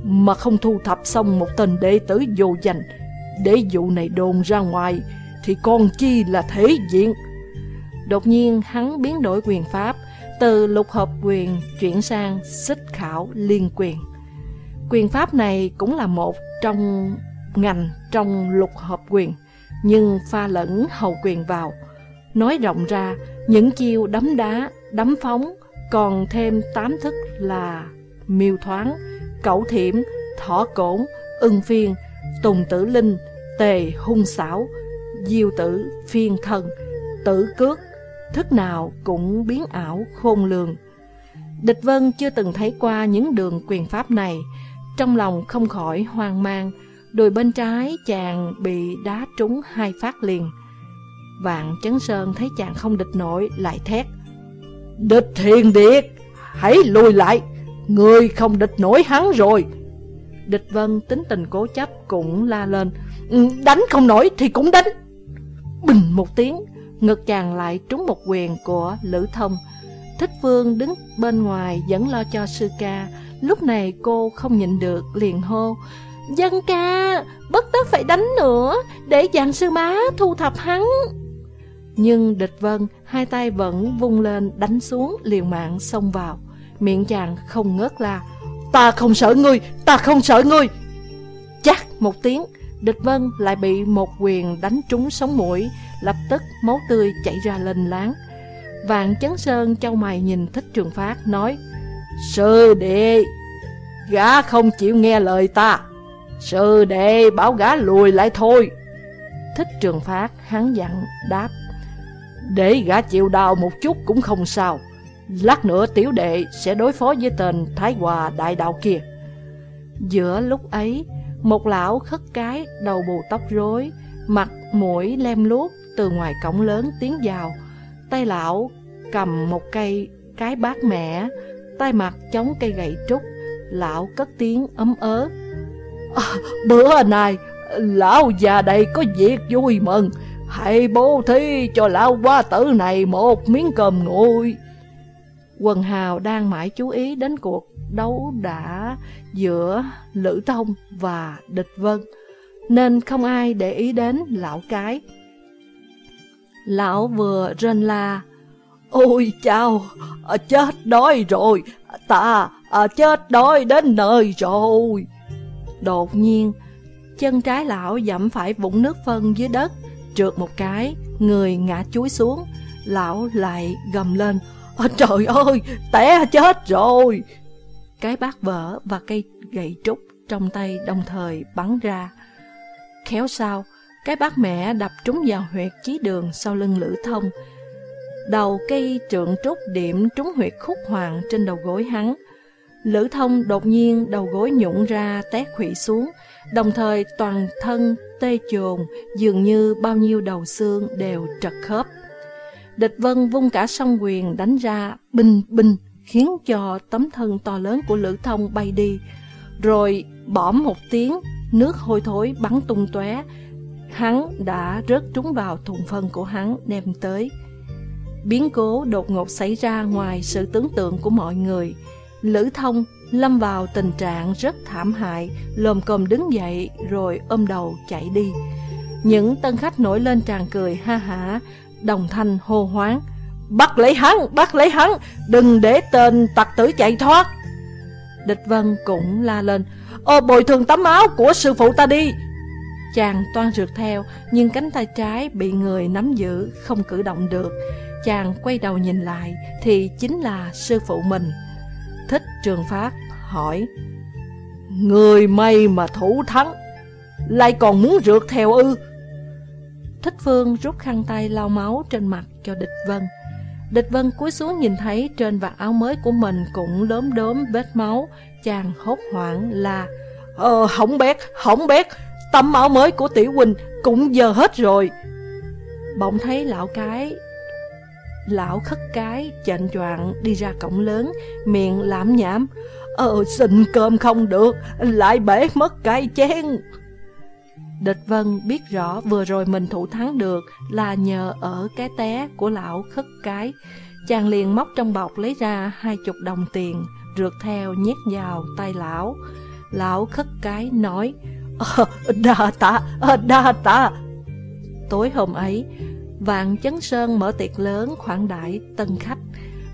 mà không thu thập xong một tên đệ tử vô danh, để vụ này đồn ra ngoài, thì con chi là thế diện. Đột nhiên hắn biến đổi quyền pháp, từ lục hợp quyền chuyển sang xích khảo liên quyền. Quyền pháp này cũng là một trong ngành trong lục hợp quyền, nhưng pha lẫn hầu quyền vào. Nói rộng ra, những chiêu đấm đá, đấm phóng, còn thêm tám thức là miêu thoáng, cẩu thiểm, thỏ cổn, ưng phiên, tùng tử linh, tề hung xảo, diêu tử, phiên thần, tử cước, thức nào cũng biến ảo khôn lường. Địch Vân chưa từng thấy qua những đường quyền pháp này, trong lòng không khỏi hoang mang, đùi bên trái chàng bị đá trúng hai phát liền. Vạn chấn sơn thấy chàng không địch nổi lại thét. Địch thiền điệt, hãy lùi lại, người không địch nổi hắn rồi. Địch vân tính tình cố chấp cũng la lên, ừ, đánh không nổi thì cũng đánh. Bình một tiếng, ngực chàng lại trúng một quyền của Lữ Thông. Thích Vương đứng bên ngoài vẫn lo cho sư ca, lúc này cô không nhịn được liền hô. Dân ca, bất tất phải đánh nữa, để dàn sư má thu thập hắn. Nhưng địch vân, hai tay vẫn vung lên đánh xuống liền mạng xông vào. Miệng chàng không ngớt la. Ta không sợ ngươi, ta không sợ ngươi. Chắc một tiếng, địch vân lại bị một quyền đánh trúng sống mũi, lập tức máu tươi chảy ra lên láng. Vạn chấn sơn châu mày nhìn thích trường phát nói Sư đệ, gã không chịu nghe lời ta Sư đệ bảo gã lùi lại thôi Thích trường phát hắn dặn đáp Để gã chịu đau một chút cũng không sao Lát nữa tiểu đệ sẽ đối phó với tên Thái Hòa đại đạo kia. Giữa lúc ấy Một lão khất cái đầu bù tóc rối Mặt mũi lem luốc từ ngoài cổng lớn tiến vào. Tay lão cầm một cây cái bát mẻ Tay mặt chống cây gậy trúc. Lão cất tiếng ấm ớ. À, Bữa nay Lão già đây có việc vui mừng. Hãy bố thí cho lão quá tử này một miếng cơm nguội. Quần hào đang mãi chú ý đến cuộc đấu đã giữa Lữ Thông và Địch Vân Nên không ai để ý đến lão cái Lão vừa rên la Ôi chào, chết đói rồi, ta à, chết đói đến nơi rồi Đột nhiên, chân trái lão dẫm phải vũng nước phân dưới đất, trượt một cái, người ngã chuối xuống. Lão lại gầm lên, Ôi trời ơi, té chết rồi. Cái bát vỡ và cây gậy trúc trong tay đồng thời bắn ra. Khéo sao, cái bát mẹ đập trúng vào huyệt chí đường sau lưng lữ thông. Đầu cây trượng trúc điểm trúng huyệt khúc hoàng trên đầu gối hắn. Lữ thông đột nhiên đầu gối nhũng ra té khủy xuống, đồng thời toàn thân tê chồn, dường như bao nhiêu đầu xương đều trật khớp. Địch Vân vung cả song quyền đánh ra, binh binh, khiến cho tấm thân to lớn của Lữ Thông bay đi. Rồi bõm một tiếng, nước hôi thối bắn tung tóe Hắn đã rớt trúng vào thùng phân của hắn đem tới. Biến cố đột ngột xảy ra ngoài sự tưởng tượng của mọi người. Lữ Thông lâm vào tình trạng rất thảm hại, lồm cồm đứng dậy rồi ôm đầu chạy đi. Những tân khách nổi lên tràn cười ha hả, đồng thanh hô hoáng. Bắt lấy hắn, bắt lấy hắn, đừng để tên tặc tử chạy thoát. Địch Vân cũng la lên, ô bồi thường tấm áo của sư phụ ta đi. Chàng toan rượt theo, nhưng cánh tay trái bị người nắm giữ, không cử động được. Chàng quay đầu nhìn lại, thì chính là sư phụ mình. Thích Trường Phát hỏi, Người may mà thủ thắng, lại còn muốn rượt theo ư? Thích Phương rút khăn tay lau máu trên mặt cho Địch Vân. Địch Vân cúi xuống nhìn thấy trên vạt áo mới của mình cũng lớn đốm vết máu, chàng hốt hoảng là Ờ, hỏng bét, hỏng bét, tấm áo mới của Tiểu Quỳnh cũng giờ hết rồi. Bỗng thấy lão cái, lão khất cái chệnh choạng đi ra cổng lớn, miệng lãm nhảm. Ờ, xin cơm không được, lại bể mất cái chén. Địch Vân biết rõ vừa rồi mình thủ thắng được là nhờ ở cái té của lão khất cái. Chàng liền móc trong bọc lấy ra hai chục đồng tiền, rượt theo nhét vào tay lão. Lão khất cái nói, ờ, đa tạ, ờ, đa tạ. Tối hôm ấy, Vạn Chấn Sơn mở tiệc lớn khoản đại tân khách.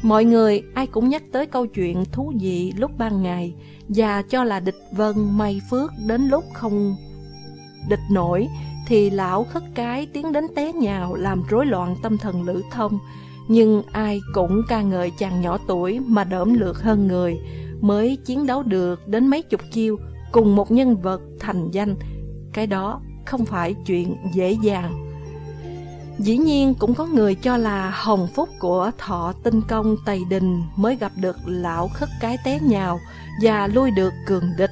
Mọi người ai cũng nhắc tới câu chuyện thú vị lúc ban ngày và cho là địch vân may phước đến lúc không địch nổi thì lão khất cái tiến đến té nhào làm rối loạn tâm thần lữ thông. Nhưng ai cũng ca ngợi chàng nhỏ tuổi mà đỡm lược hơn người, mới chiến đấu được đến mấy chục chiêu cùng một nhân vật thành danh. Cái đó không phải chuyện dễ dàng. Dĩ nhiên cũng có người cho là hồng phúc của thọ tinh công Tây Đình mới gặp được lão khất cái té nhào và lui được cường địch.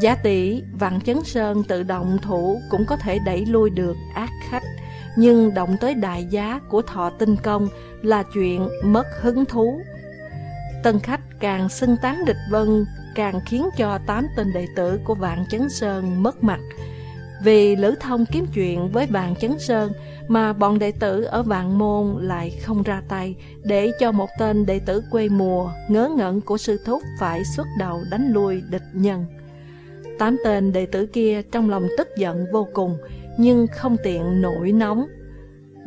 Giả tỷ Vạn Chấn Sơn tự động thủ cũng có thể đẩy lui được ác khách, nhưng động tới đại giá của thọ tinh công là chuyện mất hứng thú. Tân khách càng xưng tán địch vân, càng khiến cho tám tên đệ tử của Vạn Chấn Sơn mất mặt. Vì Lữ Thông kiếm chuyện với Vạn Chấn Sơn mà bọn đệ tử ở Vạn Môn lại không ra tay để cho một tên đệ tử quê mùa ngớ ngẩn của sư thúc phải xuất đầu đánh lui địch nhân. Tám tên đệ tử kia trong lòng tức giận vô cùng, nhưng không tiện nổi nóng.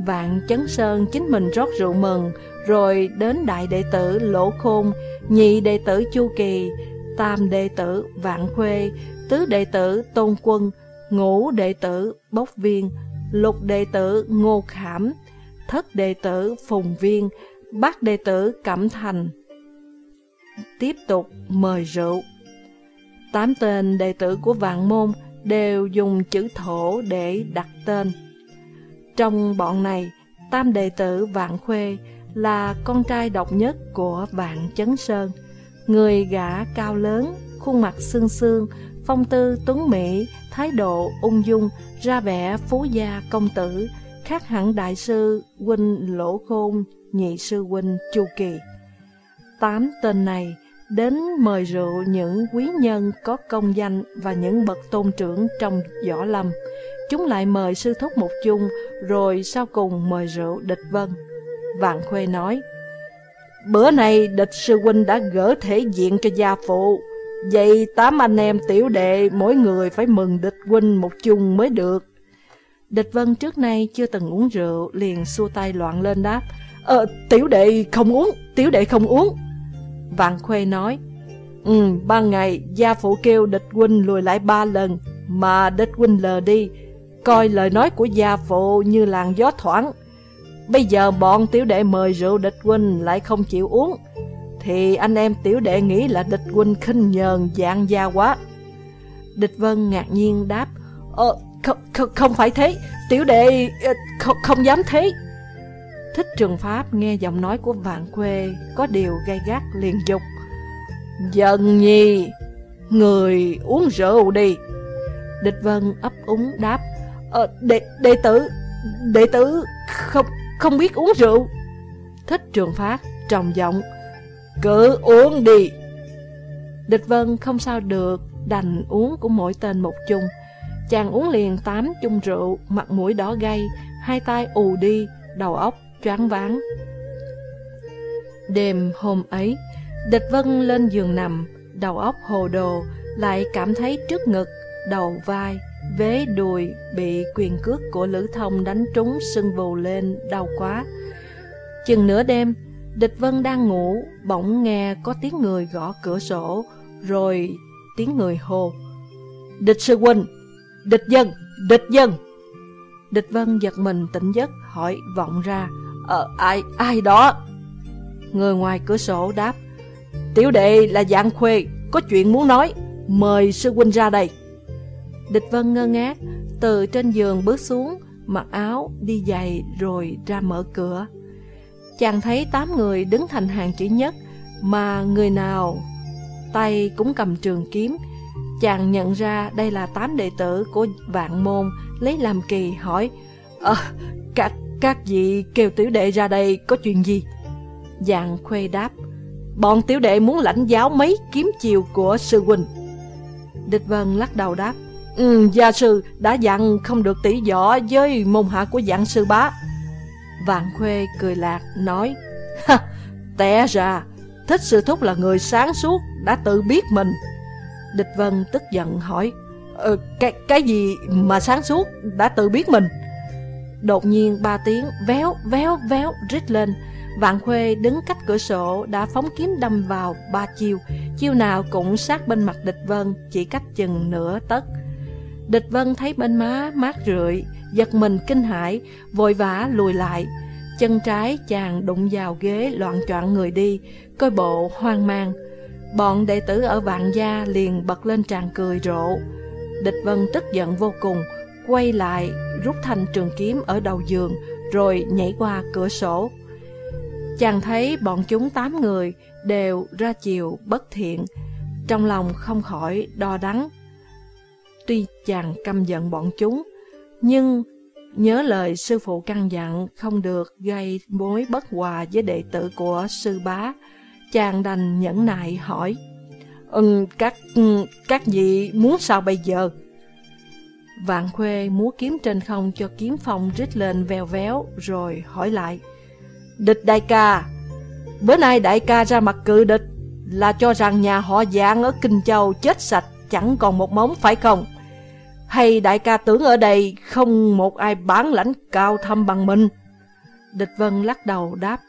Vạn Chấn Sơn chính mình rót rượu mừng, rồi đến đại đệ tử Lỗ Khôn, nhị đệ tử Chu Kỳ, tam đệ tử Vạn Khuê, tứ đệ tử Tôn Quân, ngũ đệ tử Bốc Viên, lục đệ tử Ngô Khảm, thất đệ tử Phùng Viên, bát đệ tử Cẩm Thành. Tiếp tục mời rượu. Tám tên đệ tử của vạn môn đều dùng chữ thổ để đặt tên. Trong bọn này, tam đệ tử Vạn Khuê là con trai độc nhất của Vạn Chấn Sơn. Người gã cao lớn, khuôn mặt xương xương, phong tư tuấn mỹ, thái độ ung dung, ra vẻ phú gia công tử, khác hẳn đại sư huynh Lỗ Khôn, nhị sư huynh Chu Kỳ. Tám tên này đến mời rượu những quý nhân có công danh và những bậc tôn trưởng trong võ lâm. Chúng lại mời sư thúc một chung, rồi sau cùng mời rượu địch vân. Vạn Khuê nói, Bữa nay địch sư huynh đã gỡ thể diện cho gia phụ, vậy tám anh em tiểu đệ mỗi người phải mừng địch huynh một chung mới được. Địch vân trước nay chưa từng uống rượu, liền xua tay loạn lên đáp, Ờ, tiểu đệ không uống, tiểu đệ không uống. Vạn Khuê nói, Ừ, ban ngày gia phụ kêu địch huynh lùi lại ba lần, mà địch huynh lờ đi, coi lời nói của gia phụ như làn gió thoảng. Bây giờ bọn tiểu đệ mời rượu địch huynh lại không chịu uống, thì anh em tiểu đệ nghĩ là địch huynh khinh nhờn dạng gia quá. Địch Vân ngạc nhiên đáp, Ờ, không, không, không phải thế, tiểu đệ ờ, không, không dám thế. Thích Trường Pháp nghe giọng nói của Vạn Khuê có điều gay gắt liền dục. Dần nhi, người uống rượu đi. Địch Vân ấp úng đáp, ờ, đệ, đệ tử, đệ tử không không biết uống rượu. Thích trường phát, trầm giọng Cứ uống đi Địch Vân không sao được Đành uống của mỗi tên một chung Chàng uống liền tám chung rượu Mặt mũi đỏ gay Hai tay ù đi Đầu óc choáng váng Đêm hôm ấy Địch Vân lên giường nằm Đầu óc hồ đồ Lại cảm thấy trước ngực Đầu vai Vế đùi bị quyền cước của Lữ Thông đánh trúng sưng vù lên đau quá. Chừng nửa đêm, Địch Vân đang ngủ, bỗng nghe có tiếng người gõ cửa sổ, rồi tiếng người hô. Địch sư huynh, địch dân, địch dân. Địch Vân giật mình tỉnh giấc, hỏi vọng ra, Ờ, ai, ai đó? Người ngoài cửa sổ đáp, Tiểu đệ là dạng khuê, có chuyện muốn nói, mời sư huynh ra đây. Địch Vân ngơ ngác, từ trên giường bước xuống, mặc áo, đi giày rồi ra mở cửa. Chàng thấy tám người đứng thành hàng chữ nhất, mà người nào tay cũng cầm trường kiếm. Chàng nhận ra đây là tám đệ tử của vạn môn, lấy làm kỳ hỏi, Ờ, các, các vị kêu tiểu đệ ra đây có chuyện gì? Dạng khuê đáp, bọn tiểu đệ muốn lãnh giáo mấy kiếm chiều của sư huynh. Địch Vân lắc đầu đáp, Ừ, gia sư đã dặn không được tỉ võ với môn hạ của dạng sư bá. Vạn Khuê cười lạc, nói, ha, té ra, thích sư thúc là người sáng suốt, đã tự biết mình. Địch Vân tức giận hỏi, ờ, cái, cái gì mà sáng suốt, đã tự biết mình? Đột nhiên ba tiếng véo, véo, véo, rít lên. Vạn Khuê đứng cách cửa sổ đã phóng kiếm đâm vào ba chiêu, chiêu nào cũng sát bên mặt địch vân, chỉ cách chừng nửa tấc. Địch Vân thấy bên má mát rượi, giật mình kinh hãi, vội vã lùi lại. Chân trái chàng đụng vào ghế loạn choạng người đi, coi bộ hoang mang. Bọn đệ tử ở vạn gia liền bật lên tràn cười rộ. Địch Vân tức giận vô cùng, quay lại rút thành trường kiếm ở đầu giường, rồi nhảy qua cửa sổ. Chàng thấy bọn chúng tám người đều ra chiều bất thiện, trong lòng không khỏi đo đắng. Tuy chàng căm giận bọn chúng, nhưng nhớ lời sư phụ căn dặn không được gây mối bất hòa với đệ tử của sư bá. Chàng đành nhẫn nại hỏi, Ừ, các, các vị muốn sao bây giờ? Vạn Khuê múa kiếm trên không cho kiếm phong rít lên veo véo rồi hỏi lại. Địch đại ca, bữa nay đại ca ra mặt cự địch là cho rằng nhà họ dạng ở Kinh Châu chết sạch chẳng còn một móng phải không? Hay đại ca tưởng ở đây không một ai bán lãnh cao thâm bằng mình? Địch Vân lắc đầu đáp,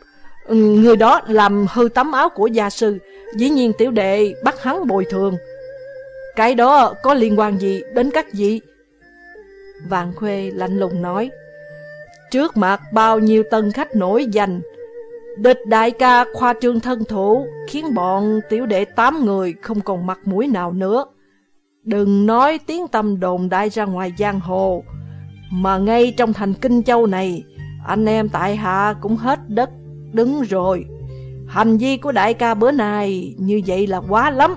ừ, Người đó làm hư tấm áo của gia sư, dĩ nhiên tiểu đệ bắt hắn bồi thường. Cái đó có liên quan gì đến các vị? Vạn Khuê lạnh lùng nói, Trước mặt bao nhiêu tân khách nổi danh, địch đại ca khoa trương thân thủ khiến bọn tiểu đệ tám người không còn mặt mũi nào nữa. Đừng nói tiếng tâm đồn đại ra ngoài giang hồ, mà ngay trong thành Kinh Châu này, anh em tại hạ cũng hết đất đứng rồi. Hành vi của đại ca bữa nay như vậy là quá lắm.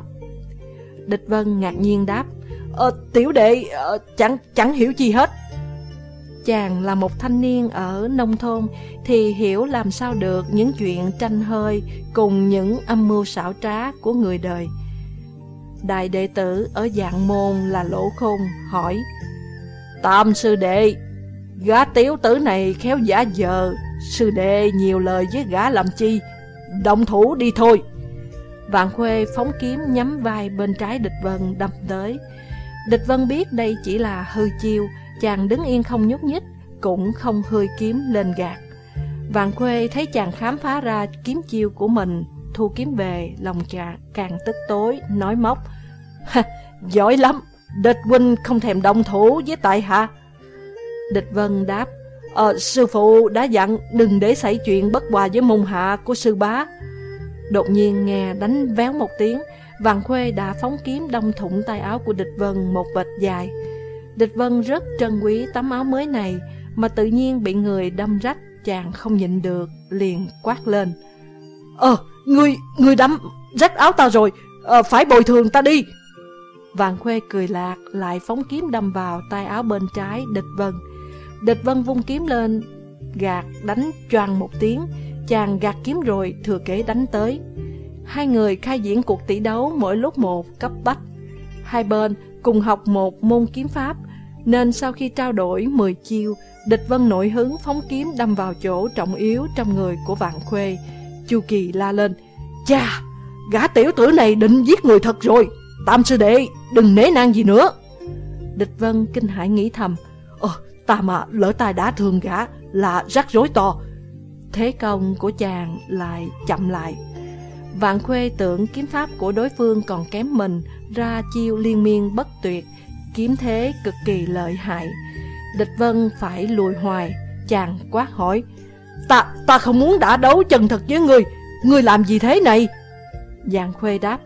Địch Vân ngạc nhiên đáp, ờ, tiểu đệ ờ, chẳng chẳng hiểu gì hết. Chàng là một thanh niên ở nông thôn thì hiểu làm sao được những chuyện tranh hơi cùng những âm mưu xảo trá của người đời. Đại đệ tử ở dạng môn là lỗ khôn hỏi Tam sư đệ Gã tiểu tử này khéo giả giờ Sư đệ nhiều lời với gã làm chi Động thủ đi thôi Vạn Khuê phóng kiếm nhắm vai bên trái địch vân đâm tới Địch vân biết đây chỉ là hư chiêu Chàng đứng yên không nhúc nhích Cũng không hơi kiếm lên gạt Vạn Khuê thấy chàng khám phá ra kiếm chiêu của mình thu kiếm về, lòng chàng càng tức tối, nói móc. Giỏi lắm, địch huynh không thèm đồng thủ với tại hạ. Địch vân đáp, Ờ, sư phụ đã dặn đừng để xảy chuyện bất hòa với môn hạ của sư bá. Đột nhiên nghe đánh véo một tiếng, Vàng Khuê đã phóng kiếm đâm thủng tay áo của địch vân một vệt dài. Địch vân rất trân quý tấm áo mới này, mà tự nhiên bị người đâm rách, chàng không nhịn được, liền quát lên. Ờ, Ngươi, ngươi đâm rách áo ta rồi, ờ, phải bồi thường ta đi. Vàng Khuê cười lạc, lại phóng kiếm đâm vào tay áo bên trái địch vân. Địch vân vung kiếm lên, gạt đánh choàng một tiếng, chàng gạt kiếm rồi thừa kế đánh tới. Hai người khai diễn cuộc tỷ đấu mỗi lúc một cấp bách. Hai bên cùng học một môn kiếm pháp, nên sau khi trao đổi 10 chiêu, địch vân nội hứng phóng kiếm đâm vào chỗ trọng yếu trong người của vạn khuê. Chu Kỳ la lên, Chà, gã tiểu tử này định giết người thật rồi, tam sư đệ, đừng nế nang gì nữa. Địch vân kinh hãi nghĩ thầm, Ờ, ta mà lỡ tay đã thương gã là rắc rối to. Thế công của chàng lại chậm lại. Vạn Khuê tưởng kiếm pháp của đối phương còn kém mình, ra chiêu liên miên bất tuyệt, kiếm thế cực kỳ lợi hại. Địch Vân phải lùi hoài, chàng quát hỏi, Ta, ta không muốn đã đấu chân thật với ngươi, ngươi làm gì thế này? vạn Khuê đáp,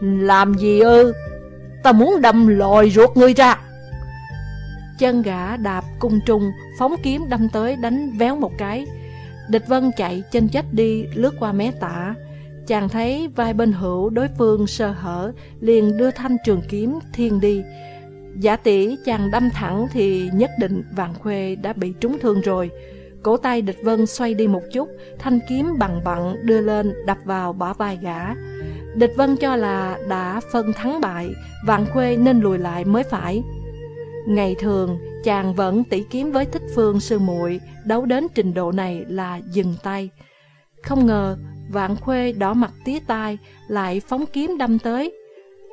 Làm gì ư? Ta muốn đâm lòi ruột ngươi ra. Chân gã đạp cung trùng phóng kiếm đâm tới đánh véo một cái. Địch Vân chạy chân chết đi, lướt qua mé tả. Chàng thấy vai bên hữu đối phương sơ hở, liền đưa thanh trường kiếm thiên đi. Giả tỷ chàng đâm thẳng thì nhất định Vàng Khuê đã bị trúng thương rồi. Cổ tay địch vân xoay đi một chút, thanh kiếm bằng bặn đưa lên đập vào bả vai gã. Địch vân cho là đã phân thắng bại, Vàng Khuê nên lùi lại mới phải. Ngày thường, chàng vẫn tỉ kiếm với thích phương sư muội đấu đến trình độ này là dừng tay. Không ngờ, Vạn Khuê đỏ mặt tía tai, lại phóng kiếm đâm tới.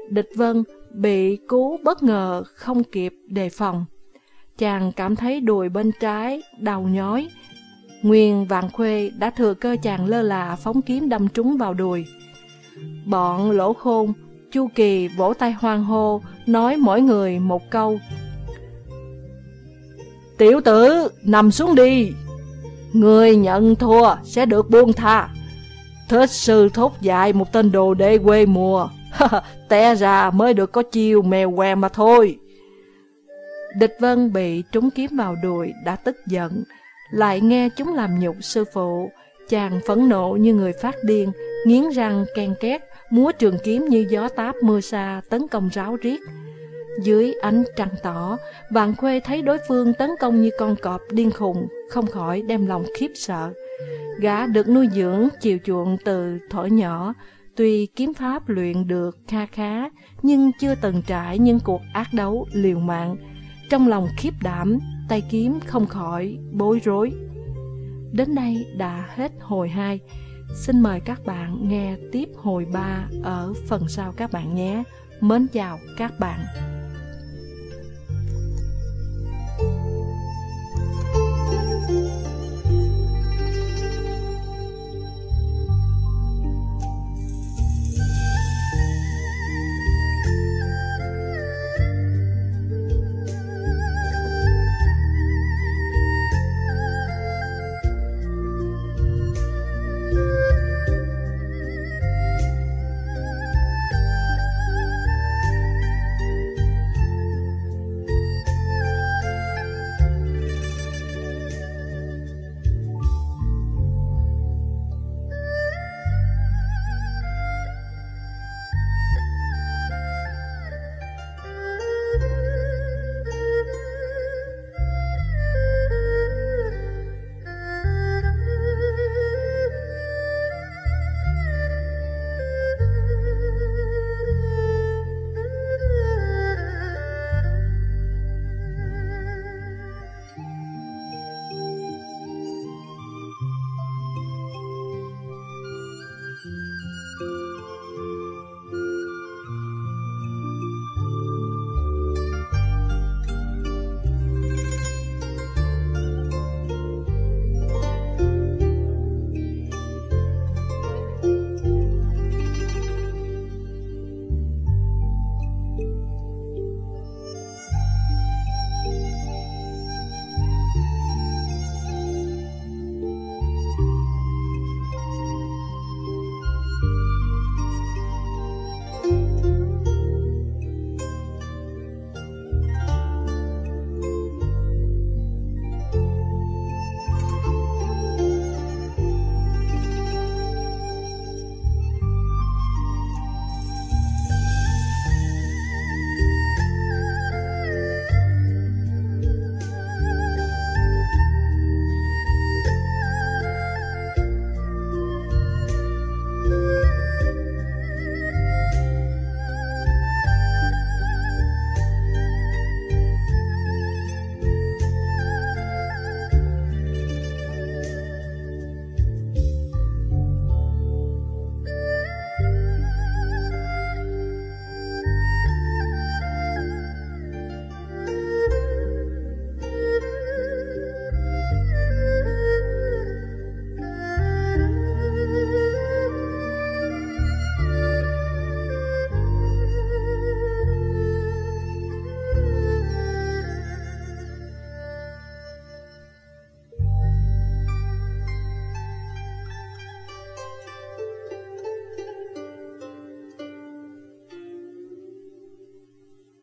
Địch Vân bị cú bất ngờ không kịp đề phòng. Chàng cảm thấy đùi bên trái đau nhói. Nguyên Vạn Khuê đã thừa cơ chàng lơ là phóng kiếm đâm trúng vào đùi. Bọn lỗ khôn, Chu Kỳ vỗ tay hoang hô, nói mỗi người một câu. Tiểu tử, nằm xuống đi. Người nhận thua sẽ được buông tha. Thích sư thốt dạy một tên đồ đệ quê mùa. <laughs> Té ra mới được có chiêu mèo què mà thôi. Địch Vân bị trúng kiếm vào đùi đã tức giận, lại nghe chúng làm nhục sư phụ. Chàng phẫn nộ như người phát điên, nghiến răng ken két, múa trường kiếm như gió táp mưa xa tấn công ráo riết. Dưới ánh trăng tỏ, Vạn Khuê thấy đối phương tấn công như con cọp điên khùng, không khỏi đem lòng khiếp sợ. Gã được nuôi dưỡng, chiều chuộng từ thổi nhỏ, tuy kiếm pháp luyện được kha khá, nhưng chưa từng trải những cuộc ác đấu liều mạng. Trong lòng khiếp đảm, tay kiếm không khỏi bối rối. Đến đây đã hết hồi 2. Xin mời các bạn nghe tiếp hồi 3 ở phần sau các bạn nhé. Mến chào các bạn.